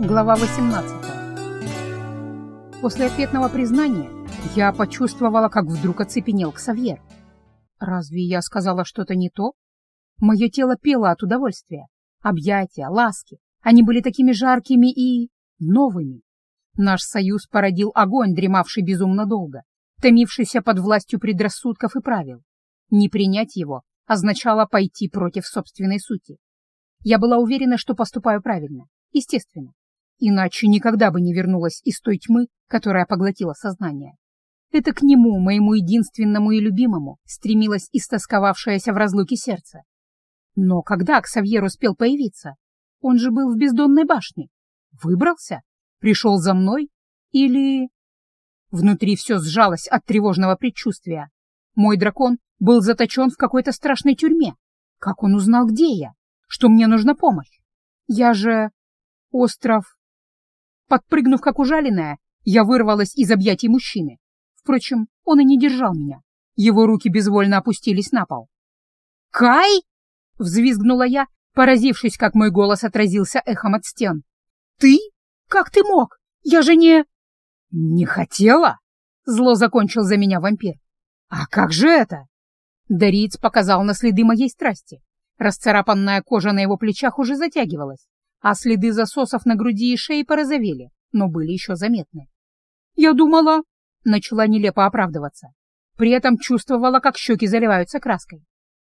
Глава 18. После ответного признания я почувствовала, как вдруг оцепенел Ксавьер. Разве я сказала что-то не то? Мое тело пело от удовольствия. Объятия, ласки. Они были такими жаркими и... новыми. Наш союз породил огонь, дремавший безумно долго, томившийся под властью предрассудков и правил. Не принять его означало пойти против собственной сути. Я была уверена, что поступаю правильно, естественно. Иначе никогда бы не вернулась из той тьмы, которая поглотила сознание. Это к нему, моему единственному и любимому, стремилось истосковавшееся в разлуке сердце. Но когда Ксавьер успел появиться? Он же был в бездонной башне. Выбрался? Пришел за мной? Или... Внутри все сжалось от тревожного предчувствия. Мой дракон был заточен в какой-то страшной тюрьме. Как он узнал, где я? Что мне нужна помощь? Я же... Остров... Подпрыгнув как ужаленная, я вырвалась из объятий мужчины. Впрочем, он и не держал меня. Его руки безвольно опустились на пол. «Кай!» — взвизгнула я, поразившись, как мой голос отразился эхом от стен. «Ты? Как ты мог? Я же не...» «Не хотела?» — зло закончил за меня вампир. «А как же это?» Дариец показал на следы моей страсти. Расцарапанная кожа на его плечах уже затягивалась а следы засосов на груди и шее порозовели, но были еще заметны. «Я думала...» — начала нелепо оправдываться. При этом чувствовала, как щеки заливаются краской.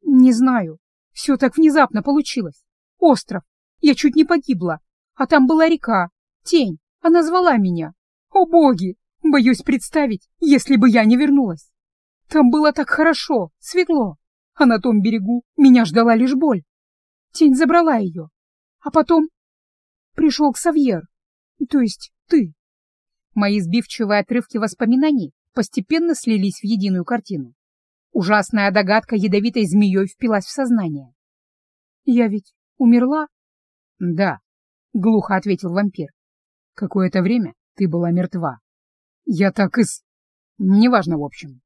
«Не знаю. Все так внезапно получилось. Остров. Я чуть не погибла. А там была река. Тень. Она звала меня. О, боги! Боюсь представить, если бы я не вернулась. Там было так хорошо, светло. А на том берегу меня ждала лишь боль. Тень забрала ее, а потом пришел к Савьер, то есть ты. Мои сбивчивые отрывки воспоминаний постепенно слились в единую картину. Ужасная догадка ядовитой змеей впилась в сознание. «Я ведь умерла?» «Да», — глухо ответил вампир. «Какое-то время ты была мертва. Я так и с... Неважно, в общем.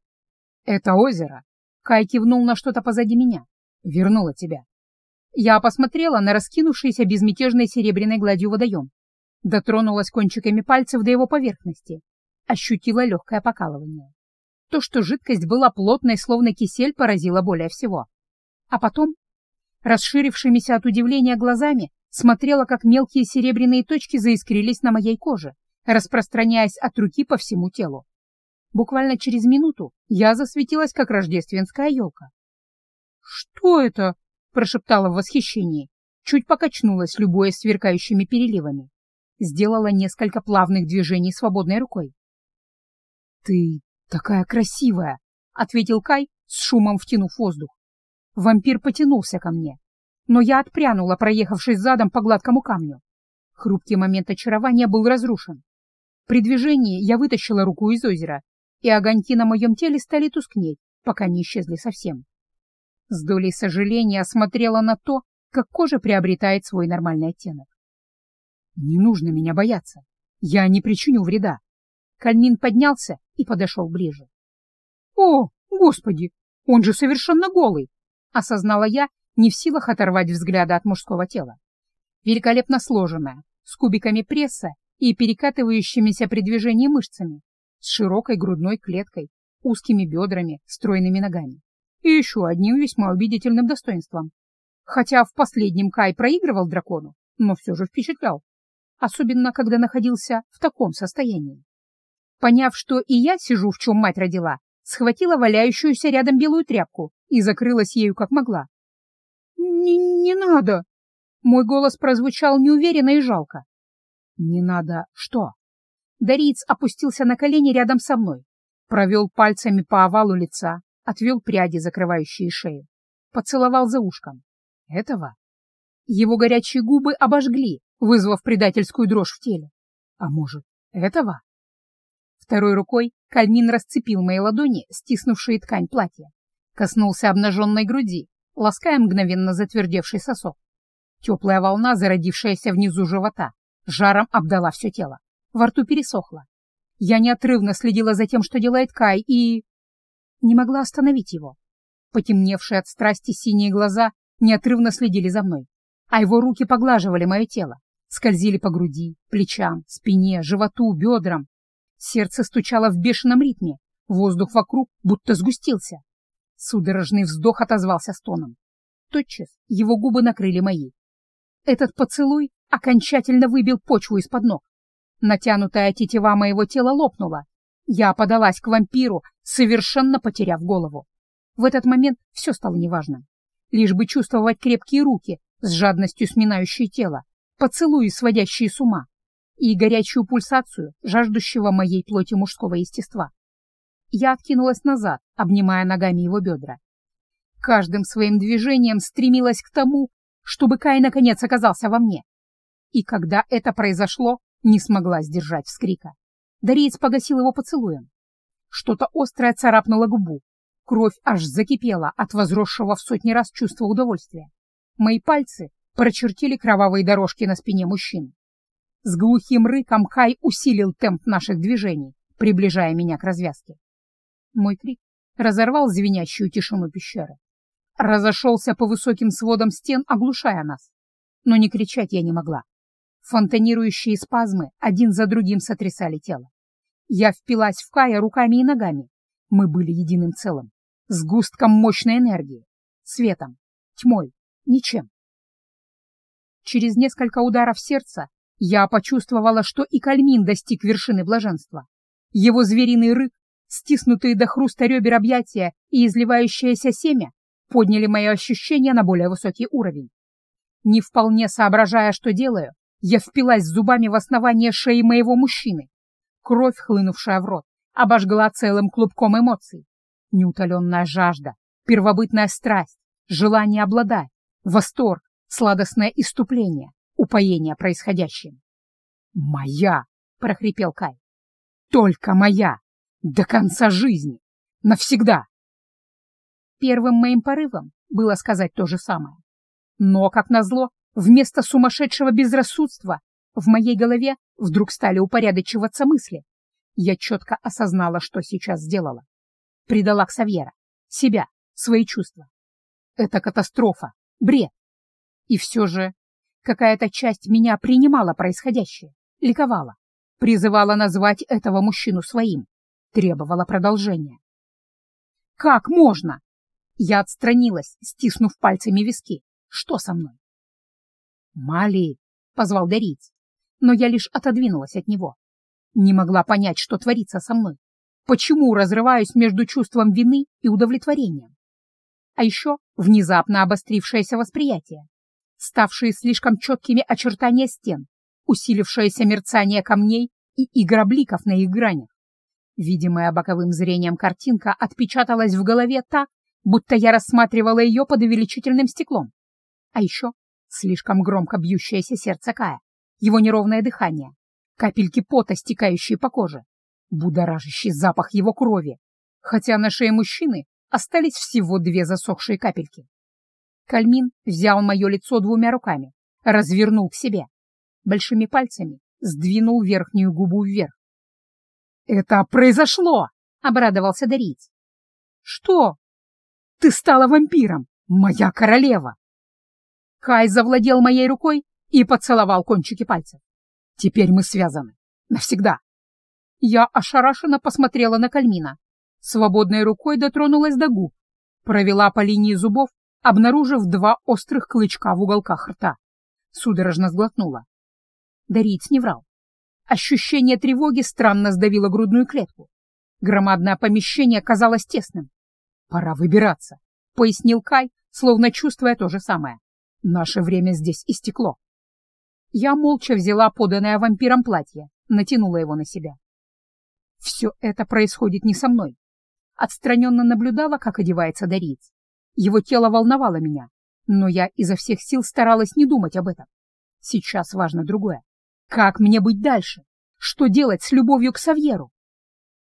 Это озеро...» Кай кивнул на что-то позади меня. «Вернуло тебя. Я посмотрела на раскинувшийся безмятежной серебряной гладью водоем, дотронулась кончиками пальцев до его поверхности, ощутила легкое покалывание. То, что жидкость была плотной, словно кисель, поразило более всего. А потом, расширившимися от удивления глазами, смотрела, как мелкие серебряные точки заискрились на моей коже, распространяясь от руки по всему телу. Буквально через минуту я засветилась, как рождественская елка. «Что это?» Прошептала в восхищении, чуть покачнулась, любое сверкающими переливами. Сделала несколько плавных движений свободной рукой. «Ты такая красивая!» — ответил Кай, с шумом втянув воздух. Вампир потянулся ко мне, но я отпрянула, проехавшись задом по гладкому камню. Хрупкий момент очарования был разрушен. При движении я вытащила руку из озера, и огоньки на моем теле стали тускнеть, пока не исчезли совсем. С долей сожаления осмотрела на то, как кожа приобретает свой нормальный оттенок. «Не нужно меня бояться. Я не причиню вреда». Кальмин поднялся и подошел ближе. «О, господи, он же совершенно голый!» — осознала я, не в силах оторвать взгляда от мужского тела. Великолепно сложенная, с кубиками пресса и перекатывающимися при движении мышцами, с широкой грудной клеткой, узкими бедрами, стройными ногами и еще одним весьма убедительным достоинством. Хотя в последнем Кай проигрывал дракону, но все же впечатлял, особенно когда находился в таком состоянии. Поняв, что и я сижу, в чем мать родила, схватила валяющуюся рядом белую тряпку и закрылась ею как могла. «Не, не надо!» Мой голос прозвучал неуверенно и жалко. «Не надо что?» Дариец опустился на колени рядом со мной, провел пальцами по овалу лица, отвел пряди, закрывающие шею, поцеловал за ушком. Этого? Его горячие губы обожгли, вызвав предательскую дрожь в теле. А может, этого? Второй рукой Кальмин расцепил мои ладони, стиснувшие ткань платья. Коснулся обнаженной груди, лаская мгновенно затвердевший сосок. Теплая волна, зародившаяся внизу живота, жаром обдала все тело. Во рту пересохло. Я неотрывно следила за тем, что делает Кай, и не могла остановить его. Потемневшие от страсти синие глаза неотрывно следили за мной, а его руки поглаживали мое тело, скользили по груди, плечам, спине, животу, бедрам. Сердце стучало в бешеном ритме, воздух вокруг будто сгустился. Судорожный вздох отозвался стоном. Тотчас его губы накрыли мои. Этот поцелуй окончательно выбил почву из-под ног. Натянутая тетива моего тела лопнула. Я подалась к вампиру, совершенно потеряв голову. В этот момент все стало неважным. Лишь бы чувствовать крепкие руки, с жадностью сминающие тело, поцелуи, сводящие с ума, и горячую пульсацию, жаждущего моей плоти мужского естества. Я откинулась назад, обнимая ногами его бедра. Каждым своим движением стремилась к тому, чтобы Кай наконец оказался во мне. И когда это произошло, не смогла сдержать вскрика. Дариец погасил его поцелуем. Что-то острое царапнуло губу. Кровь аж закипела от возросшего в сотни раз чувства удовольствия. Мои пальцы прочертили кровавые дорожки на спине мужчины. С глухим рыком Кай усилил темп наших движений, приближая меня к развязке. Мой крик разорвал звенящую тишину пещеры. Разошелся по высоким сводам стен, оглушая нас. Но не кричать я не могла. Фонтанирующие спазмы один за другим сотрясали тело. Я впилась в Кая руками и ногами. Мы были единым целым, с густком мощной энергии, светом, тьмой, ничем. Через несколько ударов сердца я почувствовала, что и Кальмин достиг вершины блаженства. Его звериный рык, стиснутые до хруста ребер объятия и изливающееся семя подняли мои ощущения на более высокий уровень. Не вполне соображая, что делаю, я впилась зубами в основание шеи моего мужчины. Кровь, хлынувшая в рот, обожгла целым клубком эмоций. Неутоленная жажда, первобытная страсть, желание обладать, восторг, сладостное иступление, упоение происходящим. «Моя!» — прохрипел Кай. «Только моя! До конца жизни! Навсегда!» Первым моим порывом было сказать то же самое. Но, как назло, Вместо сумасшедшего безрассудства в моей голове вдруг стали упорядочиваться мысли. Я четко осознала, что сейчас сделала. Предала Ксавьера, себя, свои чувства. Это катастрофа, бред. И все же какая-то часть меня принимала происходящее, ликовала, призывала назвать этого мужчину своим, требовала продолжения. «Как можно?» Я отстранилась, стиснув пальцами виски. «Что со мной?» «Мали!» — позвал Дариц, но я лишь отодвинулась от него. Не могла понять, что творится со мной. Почему разрываюсь между чувством вины и удовлетворением? А еще внезапно обострившееся восприятие, ставшие слишком четкими очертания стен, усилившееся мерцание камней и игра бликов на их гранях. Видимая боковым зрением картинка отпечаталась в голове так, будто я рассматривала ее под увеличительным стеклом. А еще слишком громко бьющееся сердце Кая, его неровное дыхание, капельки пота, стекающие по коже, будоражащий запах его крови, хотя на шее мужчины остались всего две засохшие капельки. Кальмин взял мое лицо двумя руками, развернул к себе, большими пальцами сдвинул верхнюю губу вверх. «Это произошло!» — обрадовался Дариец. «Что? Ты стала вампиром, моя королева!» Кай завладел моей рукой и поцеловал кончики пальцев. Теперь мы связаны. Навсегда. Я ошарашенно посмотрела на Кальмина. Свободной рукой дотронулась до губ. Провела по линии зубов, обнаружив два острых клычка в уголках рта. Судорожно сглотнула. Дариц не врал. Ощущение тревоги странно сдавило грудную клетку. Громадное помещение казалось тесным. «Пора выбираться», — пояснил Кай, словно чувствуя то же самое. Наше время здесь истекло. Я молча взяла поданное вампиром платье, натянула его на себя. Все это происходит не со мной. Отстраненно наблюдала, как одевается Дариец. Его тело волновало меня, но я изо всех сил старалась не думать об этом. Сейчас важно другое. Как мне быть дальше? Что делать с любовью к Савьеру?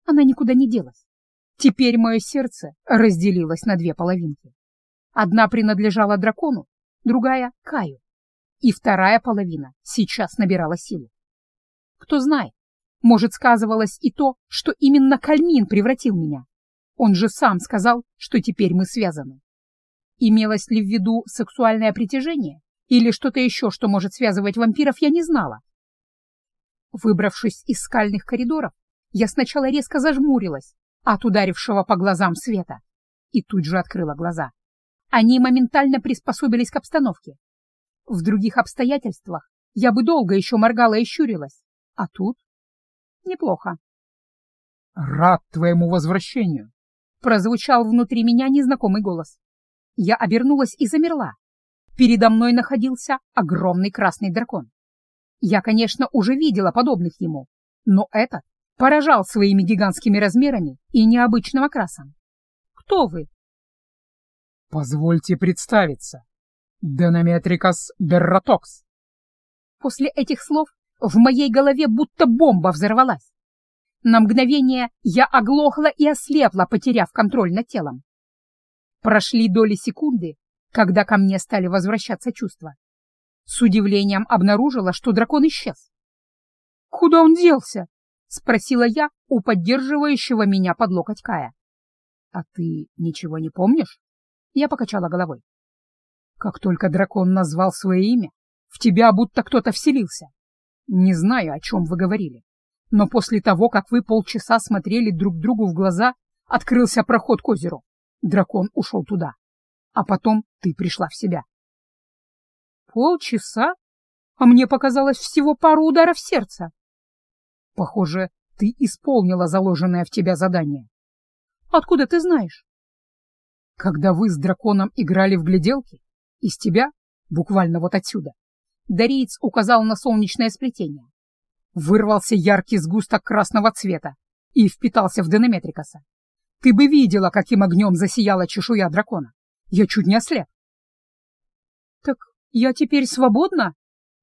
Она никуда не делась. Теперь мое сердце разделилось на две половинки. Одна принадлежала дракону, другая — Каю. И вторая половина сейчас набирала силу. Кто знает, может, сказывалось и то, что именно Кальмин превратил меня. Он же сам сказал, что теперь мы связаны. Имелось ли в виду сексуальное притяжение или что-то еще, что может связывать вампиров, я не знала. Выбравшись из скальных коридоров, я сначала резко зажмурилась от ударившего по глазам света и тут же открыла глаза. Они моментально приспособились к обстановке. В других обстоятельствах я бы долго еще моргала и щурилась, а тут неплохо. «Рад твоему возвращению!» — прозвучал внутри меня незнакомый голос. Я обернулась и замерла. Передо мной находился огромный красный дракон. Я, конечно, уже видела подобных ему, но этот поражал своими гигантскими размерами и необычным окрасом. «Кто вы?» «Позвольте представиться. Денометрикас Берротокс». После этих слов в моей голове будто бомба взорвалась. На мгновение я оглохла и ослепла, потеряв контроль над телом. Прошли доли секунды, когда ко мне стали возвращаться чувства. С удивлением обнаружила, что дракон исчез. «Куда он делся?» — спросила я у поддерживающего меня под локоть Кая. «А ты ничего не помнишь?» Я покачала головой. «Как только дракон назвал свое имя, в тебя будто кто-то вселился. Не знаю, о чем вы говорили, но после того, как вы полчаса смотрели друг другу в глаза, открылся проход к озеру. Дракон ушел туда. А потом ты пришла в себя. Полчаса? А мне показалось всего пару ударов сердца. Похоже, ты исполнила заложенное в тебя задание. Откуда ты знаешь? Когда вы с драконом играли в гляделки, из тебя, буквально вот отсюда, Дариец указал на солнечное сплетение. Вырвался яркий сгусток красного цвета и впитался в Денеметрикаса. Ты бы видела, каким огнем засияла чешуя дракона. Я чуть не ослеп. Так я теперь свободна?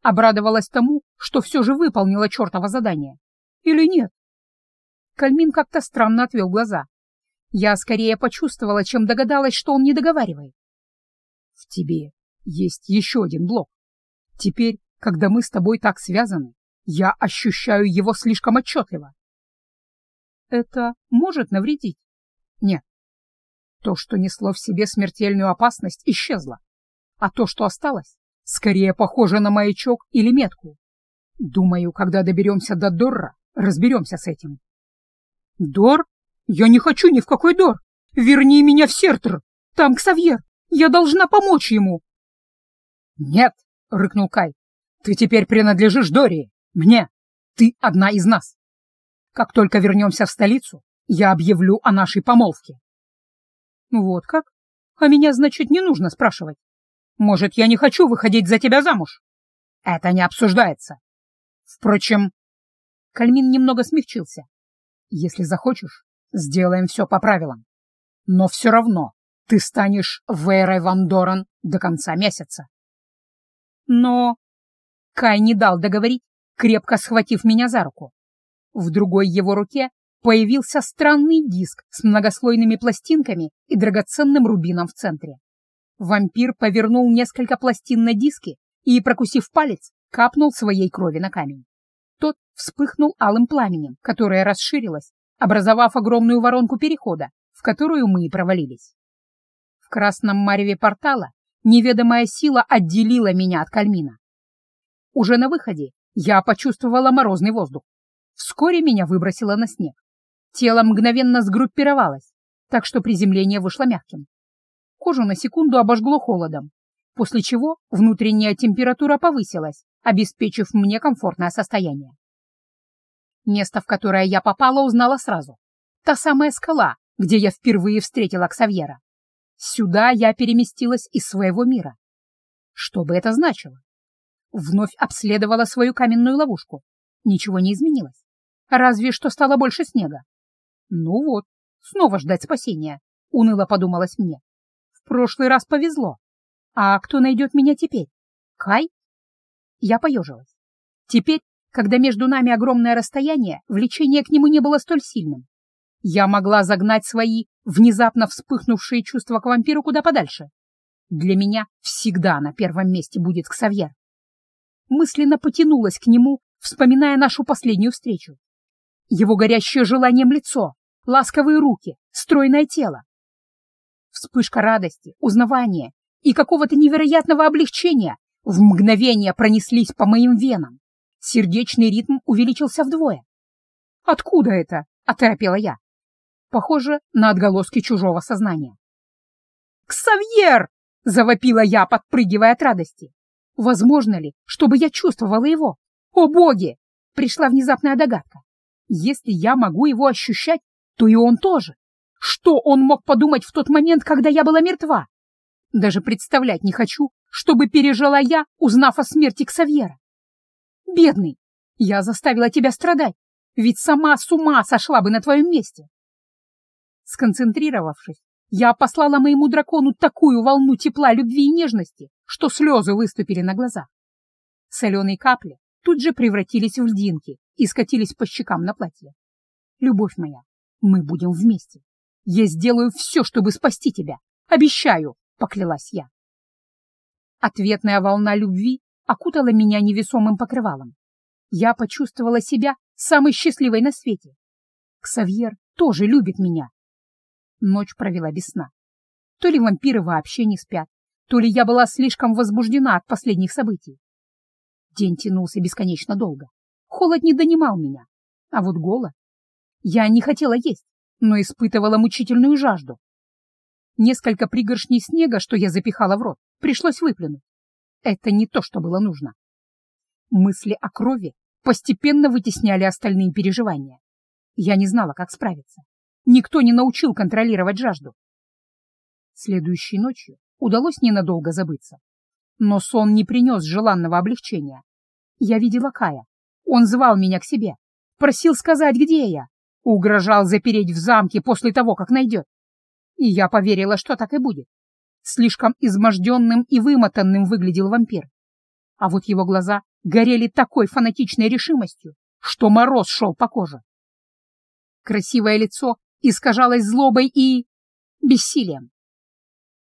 Обрадовалась тому, что все же выполнила чертово задание. Или нет? Кальмин как-то странно отвел глаза. Я скорее почувствовала, чем догадалась, что он не договаривает. В тебе есть еще один блок. Теперь, когда мы с тобой так связаны, я ощущаю его слишком отчетливо. Это может навредить? Нет. То, что несло в себе смертельную опасность, исчезло. А то, что осталось, скорее похоже на маячок или метку. Думаю, когда доберемся до Дорра, разберемся с этим. Дор? Я не хочу ни в какой Дор. Верни меня в Сертр. Там Ксавьер. Я должна помочь ему. Нет, рыкнул Кай. Ты теперь принадлежишь Дории. Мне. Ты одна из нас. Как только вернемся в столицу, я объявлю о нашей помолвке. Вот как? А меня, значит, не нужно спрашивать. Может, я не хочу выходить за тебя замуж? Это не обсуждается. Впрочем, Кальмин немного смягчился. Если захочешь, сделаем все по правилам. Но все равно ты станешь Вейрой Ван Доран до конца месяца. Но Кай не дал договорить, крепко схватив меня за руку. В другой его руке появился странный диск с многослойными пластинками и драгоценным рубином в центре. Вампир повернул несколько пластин на диске и, прокусив палец, капнул своей крови на камень. Тот вспыхнул алым пламенем, которое расширилось, образовав огромную воронку перехода, в которую мы и провалились. В красном мареве портала неведомая сила отделила меня от кальмина. Уже на выходе я почувствовала морозный воздух. Вскоре меня выбросило на снег. Тело мгновенно сгруппировалось, так что приземление вышло мягким. Кожу на секунду обожгло холодом, после чего внутренняя температура повысилась, обеспечив мне комфортное состояние. Место, в которое я попала, узнала сразу. Та самая скала, где я впервые встретила Ксавьера. Сюда я переместилась из своего мира. Что бы это значило? Вновь обследовала свою каменную ловушку. Ничего не изменилось. Разве что стало больше снега. Ну вот, снова ждать спасения, уныло подумалось мне. В прошлый раз повезло. А кто найдет меня теперь? Кай? Я поежилась. Теперь, когда между нами огромное расстояние, влечение к нему не было столь сильным. Я могла загнать свои внезапно вспыхнувшие чувства к вампиру куда подальше. Для меня всегда на первом месте будет Ксавьер. Мысленно потянулась к нему, вспоминая нашу последнюю встречу. Его горящее желанием лицо, ласковые руки, стройное тело. Вспышка радости, узнавания и какого-то невероятного облегчения в мгновение пронеслись по моим венам. Сердечный ритм увеличился вдвое. «Откуда это?» — оторопела я. Похоже на отголоски чужого сознания. «Ксавьер!» — завопила я, подпрыгивая от радости. «Возможно ли, чтобы я чувствовала его? О боги!» — пришла внезапная догадка. «Если я могу его ощущать, то и он тоже. Что он мог подумать в тот момент, когда я была мертва? Даже представлять не хочу, чтобы пережила я, узнав о смерти Ксавьера. Бедный, я заставила тебя страдать, ведь сама с ума сошла бы на твоем месте. Сконцентрировавшись, я послала моему дракону такую волну тепла, любви и нежности, что слезы выступили на глазах. Соленые капли тут же превратились в льдинки и скатились по щекам на платье. Любовь моя, мы будем вместе. Я сделаю все, чтобы спасти тебя. Обещаю, — поклялась я. Ответная волна любви окутала меня невесомым покрывалом. Я почувствовала себя самой счастливой на свете. Ксавьер тоже любит меня. Ночь провела без сна. То ли вампиры вообще не спят, то ли я была слишком возбуждена от последних событий. День тянулся бесконечно долго. Холод не донимал меня. А вот голод... Я не хотела есть, но испытывала мучительную жажду. Несколько пригоршней снега, что я запихала в рот, пришлось выплюнуть. Это не то, что было нужно. Мысли о крови постепенно вытесняли остальные переживания. Я не знала, как справиться. Никто не научил контролировать жажду. Следующей ночью удалось ненадолго забыться. Но сон не принес желанного облегчения. Я видела Кая. Он звал меня к себе. Просил сказать, где я. Угрожал запереть в замке после того, как найдет. И я поверила, что так и будет. Слишком изможденным и вымотанным выглядел вампир. А вот его глаза горели такой фанатичной решимостью, что мороз шел по коже. Красивое лицо искажалось злобой и... бессилием.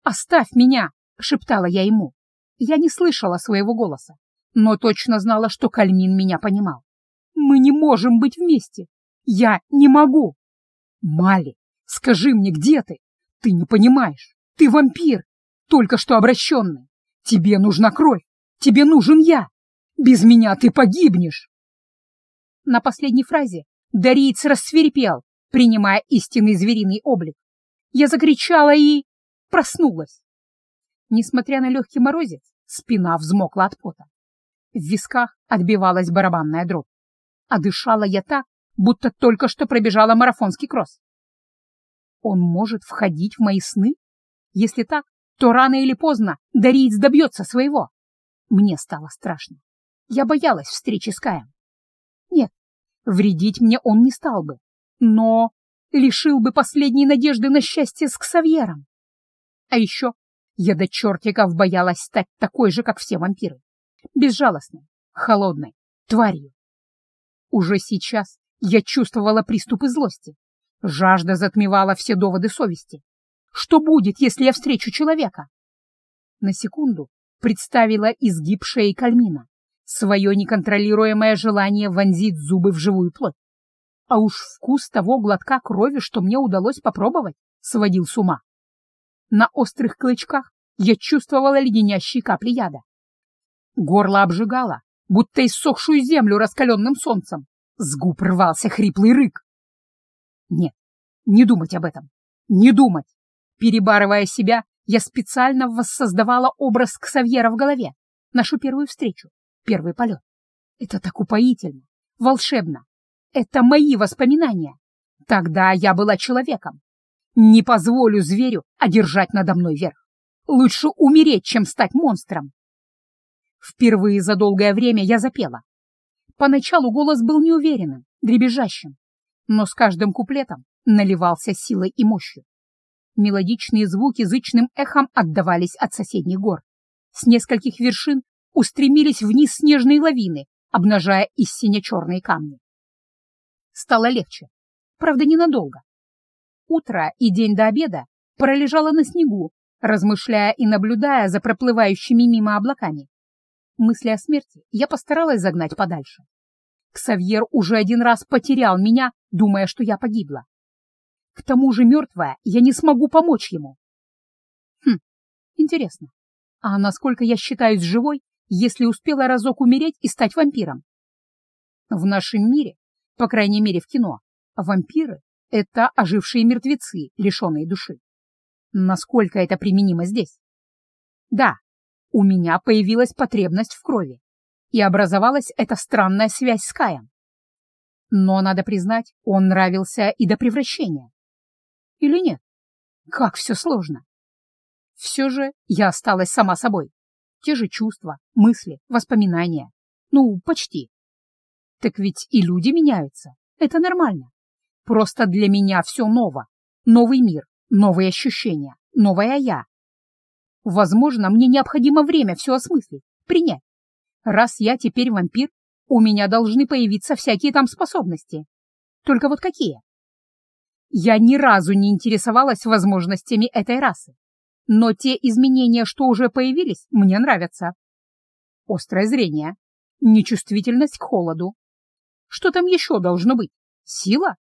«Оставь меня!» — шептала я ему. Я не слышала своего голоса, но точно знала, что Кальмин меня понимал. «Мы не можем быть вместе! Я не могу!» «Мали, скажи мне, где ты? Ты не понимаешь. Ты вампир, только что обращенный. Тебе нужна кровь. Тебе нужен я. Без меня ты погибнешь. На последней фразе Дариец рассверепел, принимая истинный звериный облик. Я закричала и... проснулась. Несмотря на легкий морозец, спина взмокла от пота. В висках отбивалась барабанная дробь. А дышала я так, будто только что пробежала марафонский кросс. Он может входить в мои сны? Если так, то рано или поздно Дариец добьется своего. Мне стало страшно. Я боялась встречи с Каем. Нет, вредить мне он не стал бы, но лишил бы последней надежды на счастье с Ксавьером. А еще я до чертиков боялась стать такой же, как все вампиры. Безжалостной, холодной, тварью. Уже сейчас я чувствовала приступы злости. Жажда затмевала все доводы совести. Что будет, если я встречу человека? На секунду представила изгиб шеи Кальмина, свое неконтролируемое желание вонзить зубы в живую плоть. А уж вкус того глотка крови, что мне удалось попробовать, сводил с ума. На острых клычках я чувствовала леденящие капли яда. Горло обжигало, будто иссохшую землю раскаленным солнцем. С губ рвался хриплый рык. Нет, не думать об этом. Не думать. Перебарывая себя, я специально воссоздавала образ Ксавьера в голове. Нашу первую встречу, первый полет. Это так упоительно, волшебно. Это мои воспоминания. Тогда я была человеком. Не позволю зверю одержать надо мной верх. Лучше умереть, чем стать монстром. Впервые за долгое время я запела. Поначалу голос был неуверенным, дребезжащим, но с каждым куплетом наливался силой и мощью. Мелодичные звуки зычным эхом отдавались от соседних гор. С нескольких вершин устремились вниз снежные лавины, обнажая из сине-черные камни. Стало легче, правда, ненадолго. Утро и день до обеда пролежала на снегу, размышляя и наблюдая за проплывающими мимо облаками. Мысли о смерти я постаралась загнать подальше. Ксавьер уже один раз потерял меня, думая, что я погибла. К тому же мертвая, я не смогу помочь ему. Хм, интересно, а насколько я считаюсь живой, если успела разок умереть и стать вампиром? В нашем мире, по крайней мере в кино, вампиры — это ожившие мертвецы, лишенные души. Насколько это применимо здесь? Да, у меня появилась потребность в крови, и образовалась эта странная связь с Каем. Но, надо признать, он нравился и до превращения. Или нет? Как все сложно. Все же я осталась сама собой. Те же чувства, мысли, воспоминания. Ну, почти. Так ведь и люди меняются. Это нормально. Просто для меня все ново. Новый мир, новые ощущения, новая я. Возможно, мне необходимо время все осмыслить, принять. Раз я теперь вампир, у меня должны появиться всякие там способности. Только вот какие? Я ни разу не интересовалась возможностями этой расы. Но те изменения, что уже появились, мне нравятся. Острое зрение, нечувствительность к холоду. Что там еще должно быть? Сила?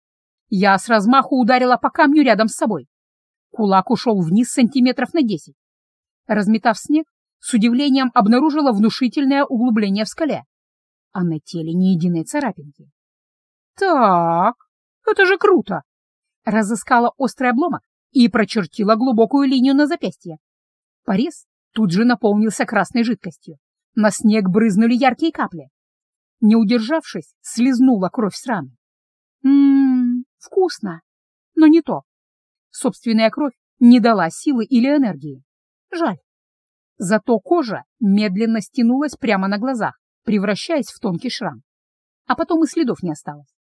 Я с размаху ударила по камню рядом с собой. Кулак ушел вниз сантиметров на десять. Разметав снег, с удивлением обнаружила внушительное углубление в скале, а на теле ни единой царапинки. «Так, это же круто!» Разыскала острый обломок и прочертила глубокую линию на запястье. Порез тут же наполнился красной жидкостью. На снег брызнули яркие капли. Не удержавшись, слезнула кровь с раны. Ммм, вкусно, но не то. Собственная кровь не дала силы или энергии. Жаль. Зато кожа медленно стянулась прямо на глазах, превращаясь в тонкий шрам. А потом и следов не осталось.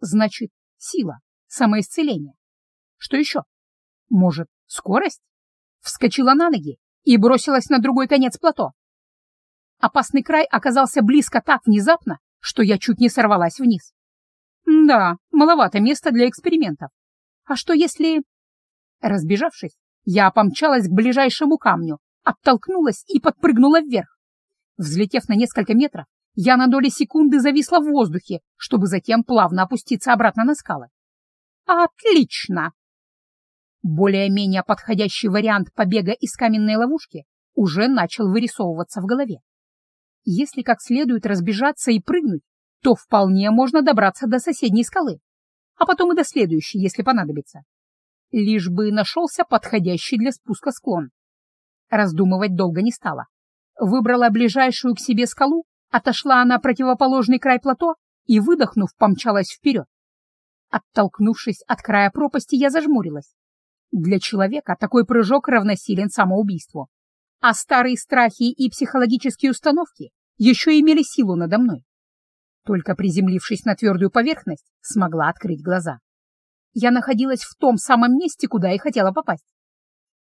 Значит, сила, самоисцеление. Что еще? Может, скорость? Вскочила на ноги и бросилась на другой конец плато. Опасный край оказался близко так внезапно, что я чуть не сорвалась вниз. Да, маловато места для экспериментов. А что если... Разбежавшись, я помчалась к ближайшему камню, оттолкнулась и подпрыгнула вверх. Взлетев на несколько метров, я на доли секунды зависла в воздухе, чтобы затем плавно опуститься обратно на скалы. Отлично! Более-менее подходящий вариант побега из каменной ловушки уже начал вырисовываться в голове. Если как следует разбежаться и прыгнуть, то вполне можно добраться до соседней скалы, а потом и до следующей, если понадобится. Лишь бы нашелся подходящий для спуска склон. Раздумывать долго не стала. Выбрала ближайшую к себе скалу, отошла на противоположный край плато и, выдохнув, помчалась вперед. Оттолкнувшись от края пропасти, я зажмурилась. Для человека такой прыжок равносилен самоубийству. А старые страхи и психологические установки еще имели силу надо мной. Только приземлившись на твердую поверхность, смогла открыть глаза. Я находилась в том самом месте, куда и хотела попасть.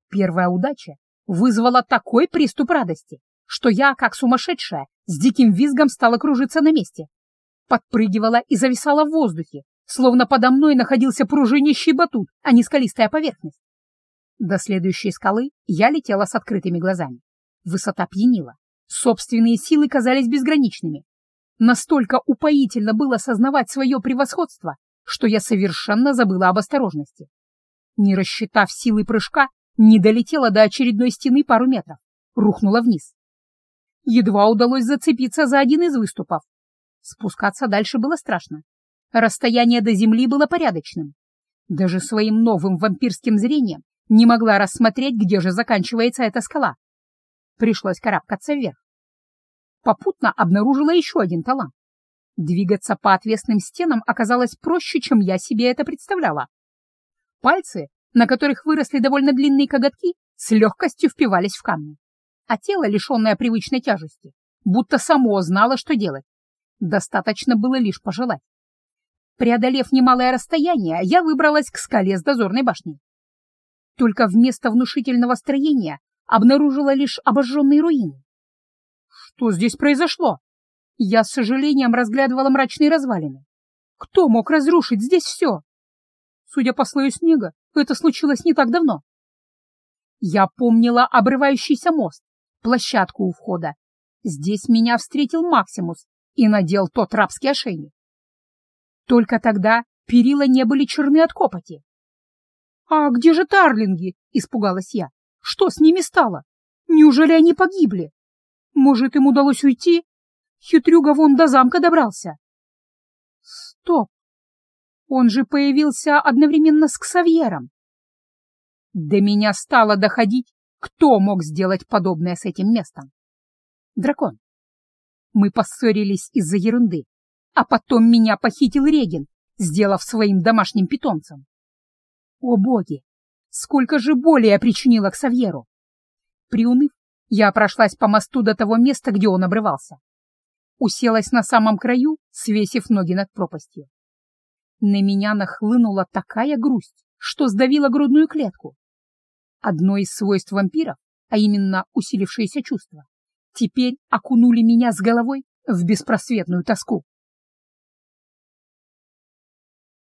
Первая удача вызвала такой приступ радости, что я, как сумасшедшая, с диким визгом стала кружиться на месте. Подпрыгивала и зависала в воздухе, словно подо мной находился пружинищий батут, а не скалистая поверхность. До следующей скалы я летела с открытыми глазами. Высота пьянила. Собственные силы казались безграничными. Настолько упоительно было осознавать свое превосходство, что я совершенно забыла об осторожности. Не рассчитав силы прыжка, не долетела до очередной стены пару метров, рухнула вниз. Едва удалось зацепиться за один из выступов. Спускаться дальше было страшно. Расстояние до земли было порядочным. Даже своим новым вампирским зрением не могла рассмотреть, где же заканчивается эта скала. Пришлось карабкаться вверх. Попутно обнаружила еще один талант. Двигаться по отвесным стенам оказалось проще, чем я себе это представляла. Пальцы, на которых выросли довольно длинные коготки, с легкостью впивались в камни. А тело, лишенное привычной тяжести, будто само знало, что делать. Достаточно было лишь пожелать. Преодолев немалое расстояние, я выбралась к скале с дозорной башней. Только вместо внушительного строения обнаружила лишь обожженные руины. Что здесь произошло? Я с сожалением разглядывала мрачные развалины. Кто мог разрушить здесь все? Судя по слою снега, это случилось не так давно. Я помнила обрывающийся мост, площадку у входа. Здесь меня встретил Максимус и надел тот рабский ошейник. Только тогда перила не были черны от копоти. «А где же тарлинги?» — испугалась я. «Что с ними стало? Неужели они погибли?» Может, им удалось уйти? Хитрюга вон до замка добрался. Стоп! Он же появился одновременно с Ксавьером. До меня стало доходить, кто мог сделать подобное с этим местом. Дракон. Мы поссорились из-за ерунды, а потом меня похитил Реген, сделав своим домашним питомцем. О боги! Сколько же боли я причинила Ксавьеру! Приуныв, я прошлась по мосту до того места, где он обрывался. Уселась на самом краю, свесив ноги над пропастью. На меня нахлынула такая грусть, что сдавила грудную клетку. Одно из свойств вампиров, а именно усилившееся чувство, теперь окунули меня с головой в беспросветную тоску.